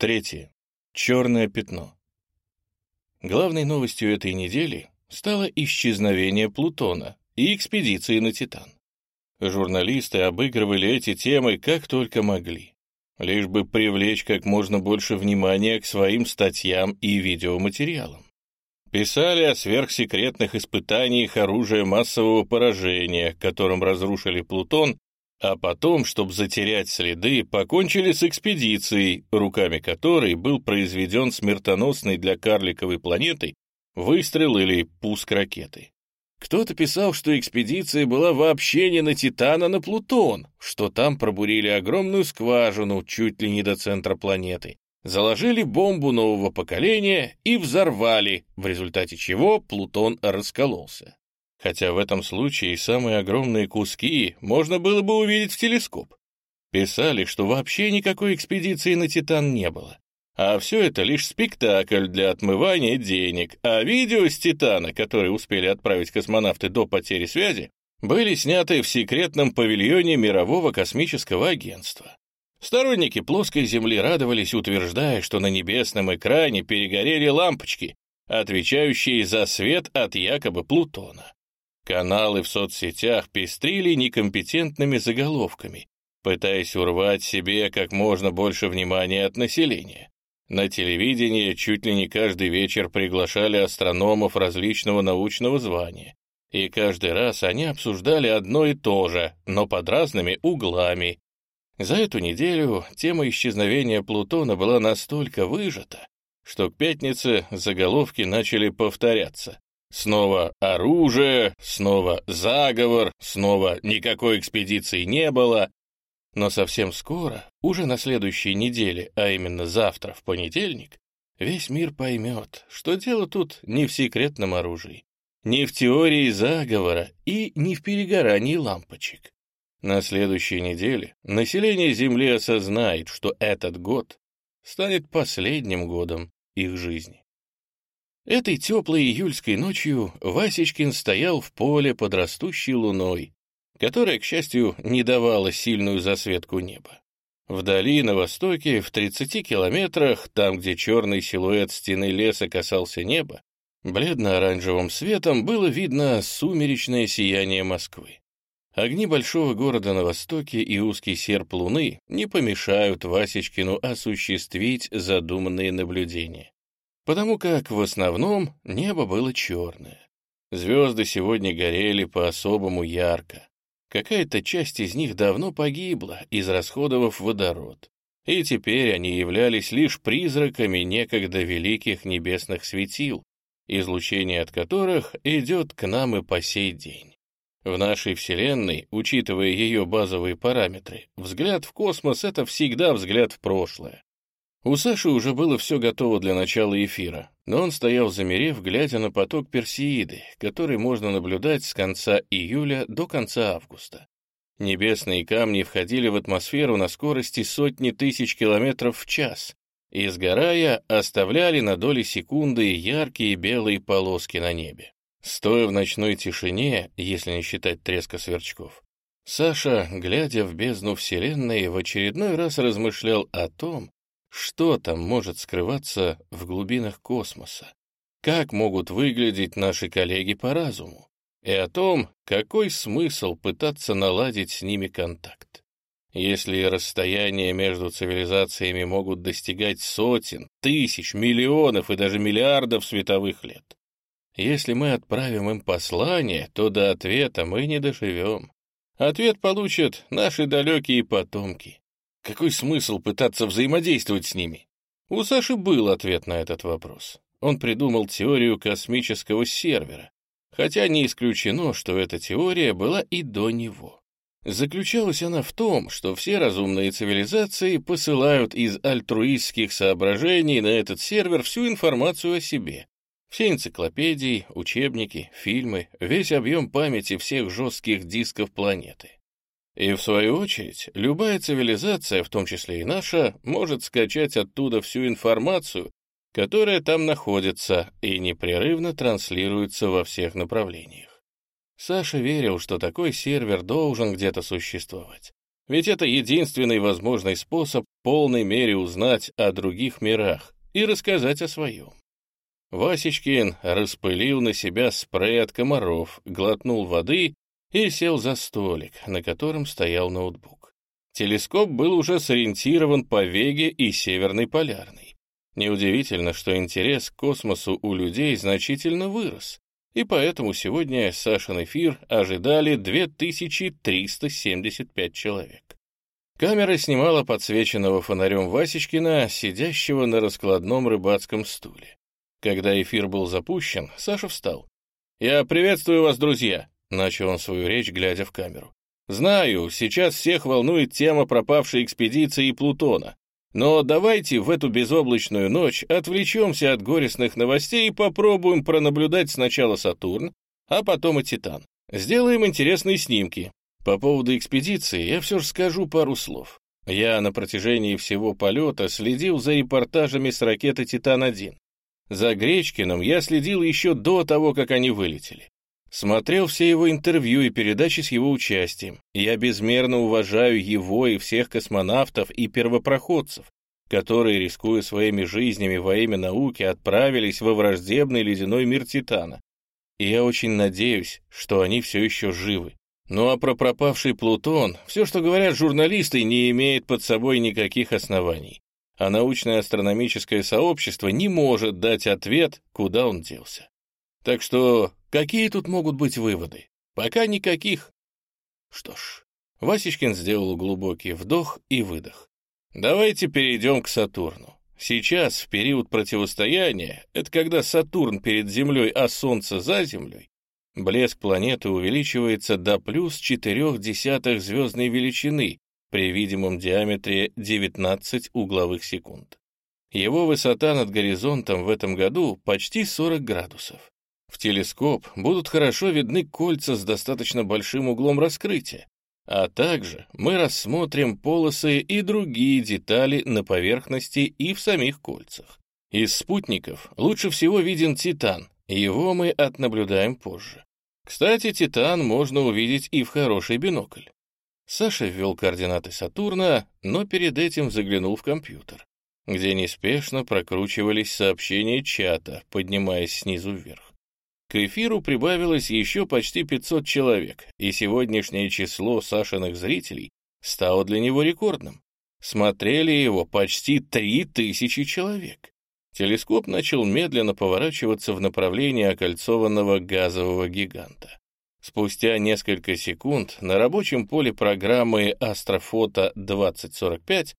Третье. Черное пятно. Главной новостью этой недели стало исчезновение Плутона и экспедиции на Титан. Журналисты обыгрывали эти темы как только могли, лишь бы привлечь как можно больше внимания к своим статьям и видеоматериалам. Писали о сверхсекретных испытаниях оружия массового поражения, которым разрушили Плутон а потом, чтобы затерять следы, покончили с экспедицией, руками которой был произведен смертоносный для карликовой планеты выстрел или пуск ракеты. Кто-то писал, что экспедиция была вообще не на Титан, а на Плутон, что там пробурили огромную скважину чуть ли не до центра планеты, заложили бомбу нового поколения и взорвали, в результате чего Плутон раскололся хотя в этом случае самые огромные куски можно было бы увидеть в телескоп. Писали, что вообще никакой экспедиции на Титан не было. А все это лишь спектакль для отмывания денег, а видео с Титана, которые успели отправить космонавты до потери связи, были сняты в секретном павильоне Мирового космического агентства. Сторонники плоской Земли радовались, утверждая, что на небесном экране перегорели лампочки, отвечающие за свет от якобы Плутона. Каналы в соцсетях пестрили некомпетентными заголовками, пытаясь урвать себе как можно больше внимания от населения. На телевидении чуть ли не каждый вечер приглашали астрономов различного научного звания, и каждый раз они обсуждали одно и то же, но под разными углами. За эту неделю тема исчезновения Плутона была настолько выжата, что к пятнице заголовки начали повторяться. Снова оружие, снова заговор, снова никакой экспедиции не было. Но совсем скоро, уже на следующей неделе, а именно завтра, в понедельник, весь мир поймет, что дело тут не в секретном оружии, не в теории заговора и не в перегорании лампочек. На следующей неделе население Земли осознает, что этот год станет последним годом их жизни. Этой теплой июльской ночью Васечкин стоял в поле под растущей луной, которая, к счастью, не давала сильную засветку неба. Вдали, на востоке, в 30 километрах, там, где черный силуэт стены леса касался неба, бледно-оранжевым светом было видно сумеречное сияние Москвы. Огни большого города на востоке и узкий серп луны не помешают Васечкину осуществить задуманные наблюдения потому как в основном небо было черное. Звезды сегодня горели по-особому ярко. Какая-то часть из них давно погибла, израсходовав водород. И теперь они являлись лишь призраками некогда великих небесных светил, излучение от которых идет к нам и по сей день. В нашей Вселенной, учитывая ее базовые параметры, взгляд в космос — это всегда взгляд в прошлое. У Саши уже было все готово для начала эфира, но он стоял замерев, глядя на поток Персеиды, который можно наблюдать с конца июля до конца августа. Небесные камни входили в атмосферу на скорости сотни тысяч километров в час и, сгорая, оставляли на доли секунды яркие белые полоски на небе. Стоя в ночной тишине, если не считать треска сверчков, Саша, глядя в бездну Вселенной, в очередной раз размышлял о том, что там может скрываться в глубинах космоса? Как могут выглядеть наши коллеги по разуму? И о том, какой смысл пытаться наладить с ними контакт? Если расстояния между цивилизациями могут достигать сотен, тысяч, миллионов и даже миллиардов световых лет. Если мы отправим им послание, то до ответа мы не доживем. Ответ получат наши далекие потомки. Какой смысл пытаться взаимодействовать с ними? У Саши был ответ на этот вопрос. Он придумал теорию космического сервера, хотя не исключено, что эта теория была и до него. Заключалась она в том, что все разумные цивилизации посылают из альтруистских соображений на этот сервер всю информацию о себе. Все энциклопедии, учебники, фильмы, весь объем памяти всех жестких дисков планеты. И, в свою очередь, любая цивилизация, в том числе и наша, может скачать оттуда всю информацию, которая там находится и непрерывно транслируется во всех направлениях. Саша верил, что такой сервер должен где-то существовать. Ведь это единственный возможный способ в полной мере узнать о других мирах и рассказать о своем. Васечкин распылил на себя спрей от комаров, глотнул воды и сел за столик, на котором стоял ноутбук. Телескоп был уже сориентирован по Веге и Северной Полярной. Неудивительно, что интерес к космосу у людей значительно вырос, и поэтому сегодня Сашин эфир ожидали 2375 человек. Камера снимала подсвеченного фонарем Васечкина, сидящего на раскладном рыбацком стуле. Когда эфир был запущен, Саша встал. «Я приветствую вас, друзья», — начал он свою речь, глядя в камеру. «Знаю, сейчас всех волнует тема пропавшей экспедиции Плутона. Но давайте в эту безоблачную ночь отвлечемся от горестных новостей и попробуем пронаблюдать сначала Сатурн, а потом и Титан. Сделаем интересные снимки. По поводу экспедиции я все же скажу пару слов. Я на протяжении всего полета следил за репортажами с ракеты «Титан-1». За Гречкиным я следил еще до того, как они вылетели. Смотрел все его интервью и передачи с его участием. Я безмерно уважаю его и всех космонавтов и первопроходцев, которые, рискуя своими жизнями во имя науки, отправились во враждебный ледяной мир Титана. И я очень надеюсь, что они все еще живы. Ну а про пропавший Плутон, все, что говорят журналисты, не имеет под собой никаких оснований а научное астрономическое сообщество не может дать ответ, куда он делся. Так что какие тут могут быть выводы? Пока никаких. Что ж, Васечкин сделал глубокий вдох и выдох. Давайте перейдем к Сатурну. Сейчас, в период противостояния, это когда Сатурн перед Землей, а Солнце за Землей, блеск планеты увеличивается до плюс четырех десятых звездной величины, при видимом диаметре 19 угловых секунд. Его высота над горизонтом в этом году почти 40 градусов. В телескоп будут хорошо видны кольца с достаточно большим углом раскрытия, а также мы рассмотрим полосы и другие детали на поверхности и в самих кольцах. Из спутников лучше всего виден Титан, его мы отнаблюдаем позже. Кстати, Титан можно увидеть и в хороший бинокль. Саша ввел координаты Сатурна, но перед этим заглянул в компьютер, где неспешно прокручивались сообщения чата, поднимаясь снизу вверх. К эфиру прибавилось еще почти 500 человек, и сегодняшнее число Сашиных зрителей стало для него рекордным. Смотрели его почти 3000 человек. Телескоп начал медленно поворачиваться в направлении окольцованного газового гиганта. Спустя несколько секунд на рабочем поле программы «Астрофото 2045»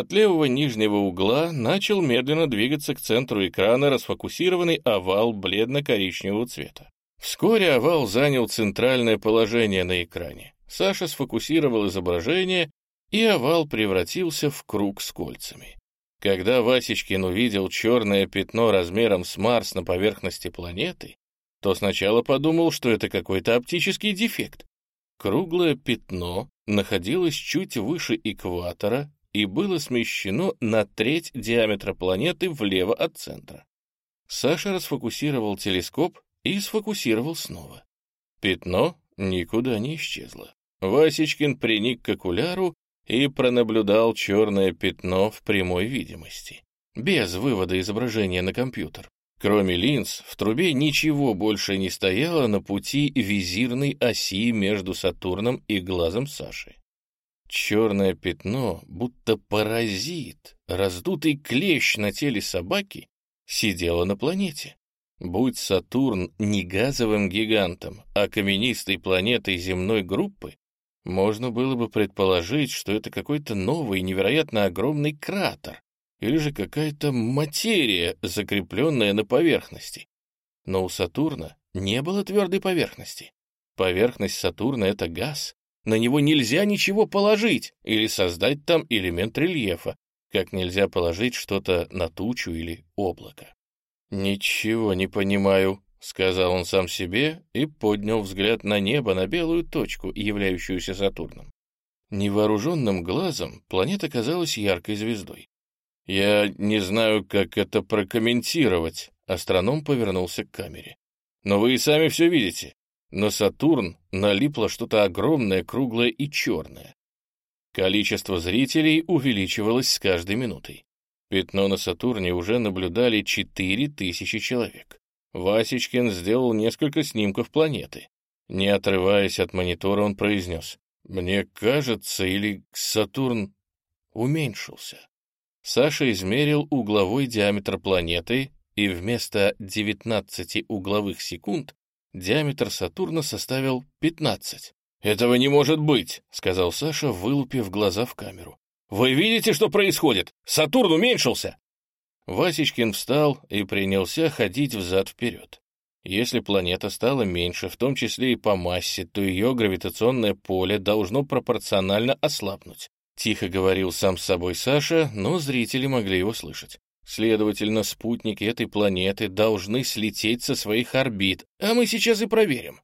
от левого нижнего угла начал медленно двигаться к центру экрана расфокусированный овал бледно-коричневого цвета. Вскоре овал занял центральное положение на экране. Саша сфокусировал изображение, и овал превратился в круг с кольцами. Когда Васечкин увидел черное пятно размером с Марс на поверхности планеты, то сначала подумал, что это какой-то оптический дефект. Круглое пятно находилось чуть выше экватора и было смещено на треть диаметра планеты влево от центра. Саша расфокусировал телескоп и сфокусировал снова. Пятно никуда не исчезло. Васечкин приник к окуляру и пронаблюдал черное пятно в прямой видимости, без вывода изображения на компьютер. Кроме линз, в трубе ничего больше не стояло на пути визирной оси между Сатурном и глазом Саши. Черное пятно, будто паразит, раздутый клещ на теле собаки, сидело на планете. Будь Сатурн не газовым гигантом, а каменистой планетой земной группы, можно было бы предположить, что это какой-то новый невероятно огромный кратер, или же какая-то материя, закрепленная на поверхности. Но у Сатурна не было твердой поверхности. Поверхность Сатурна — это газ. На него нельзя ничего положить или создать там элемент рельефа, как нельзя положить что-то на тучу или облако. «Ничего не понимаю», — сказал он сам себе и поднял взгляд на небо, на белую точку, являющуюся Сатурном. Невооруженным глазом планета казалась яркой звездой. «Я не знаю, как это прокомментировать», — астроном повернулся к камере. «Но вы и сами все видите. На Сатурн налипло что-то огромное, круглое и черное. Количество зрителей увеличивалось с каждой минутой. Пятно на Сатурне уже наблюдали 4000 человек. Васечкин сделал несколько снимков планеты. Не отрываясь от монитора, он произнес. «Мне кажется, или Сатурн уменьшился?» Саша измерил угловой диаметр планеты, и вместо 19 угловых секунд диаметр Сатурна составил 15. «Этого не может быть», — сказал Саша, вылупив глаза в камеру. «Вы видите, что происходит? Сатурн уменьшился!» Васечкин встал и принялся ходить взад-вперед. Если планета стала меньше, в том числе и по массе, то ее гравитационное поле должно пропорционально ослабнуть. Тихо говорил сам с собой Саша, но зрители могли его слышать. Следовательно, спутники этой планеты должны слететь со своих орбит, а мы сейчас и проверим.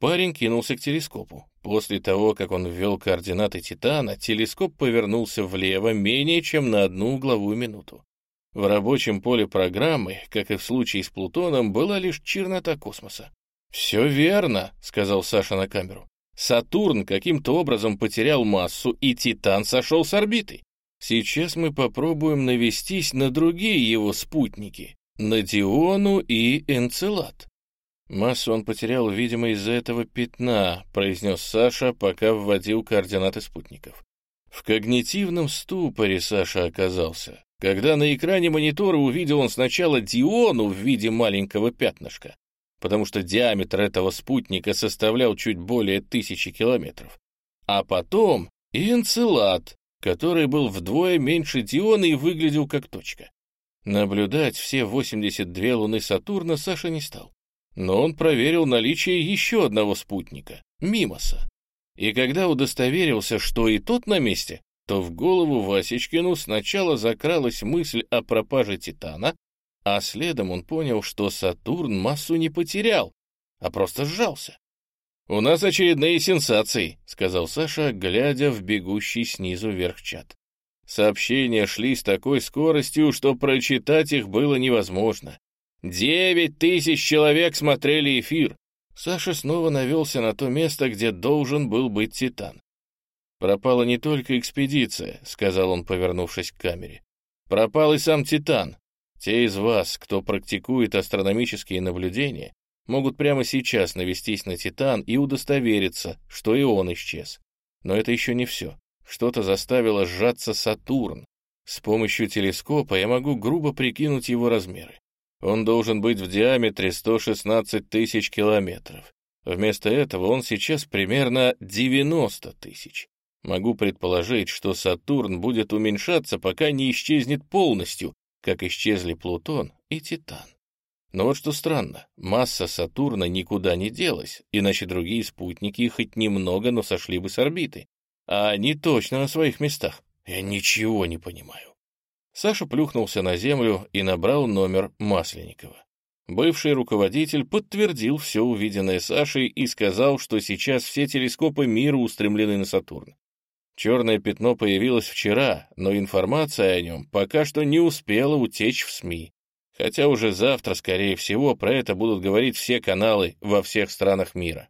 Парень кинулся к телескопу. После того, как он ввел координаты Титана, телескоп повернулся влево менее чем на одну угловую минуту. В рабочем поле программы, как и в случае с Плутоном, была лишь чернота космоса. «Все верно», — сказал Саша на камеру. «Сатурн каким-то образом потерял массу, и Титан сошел с орбиты. Сейчас мы попробуем навестись на другие его спутники, на Диону и Энцелад». «Массу он потерял, видимо, из-за этого пятна», — произнес Саша, пока вводил координаты спутников. В когнитивном ступоре Саша оказался когда на экране монитора увидел он сначала Диону в виде маленького пятнышка, потому что диаметр этого спутника составлял чуть более тысячи километров, а потом и Энцелад, который был вдвое меньше Диона и выглядел как точка. Наблюдать все 82 луны Сатурна Саша не стал, но он проверил наличие еще одного спутника — Мимоса. И когда удостоверился, что и тот на месте, то в голову Васечкину сначала закралась мысль о пропаже Титана, а следом он понял, что Сатурн массу не потерял, а просто сжался. «У нас очередные сенсации», — сказал Саша, глядя в бегущий снизу вверх чат. Сообщения шли с такой скоростью, что прочитать их было невозможно. Девять тысяч человек смотрели эфир. Саша снова навелся на то место, где должен был быть Титан. «Пропала не только экспедиция», — сказал он, повернувшись к камере. «Пропал и сам Титан. Те из вас, кто практикует астрономические наблюдения, могут прямо сейчас навестись на Титан и удостовериться, что и он исчез. Но это еще не все. Что-то заставило сжаться Сатурн. С помощью телескопа я могу грубо прикинуть его размеры. Он должен быть в диаметре 116 тысяч километров. Вместо этого он сейчас примерно 90 тысяч. Могу предположить, что Сатурн будет уменьшаться, пока не исчезнет полностью, как исчезли Плутон и Титан. Но вот что странно, масса Сатурна никуда не делась, иначе другие спутники хоть немного, но сошли бы с орбиты. А они точно на своих местах. Я ничего не понимаю. Саша плюхнулся на землю и набрал номер Масленникова. Бывший руководитель подтвердил все увиденное Сашей и сказал, что сейчас все телескопы мира устремлены на Сатурн. Черное пятно появилось вчера, но информация о нем пока что не успела утечь в СМИ. Хотя уже завтра, скорее всего, про это будут говорить все каналы во всех странах мира.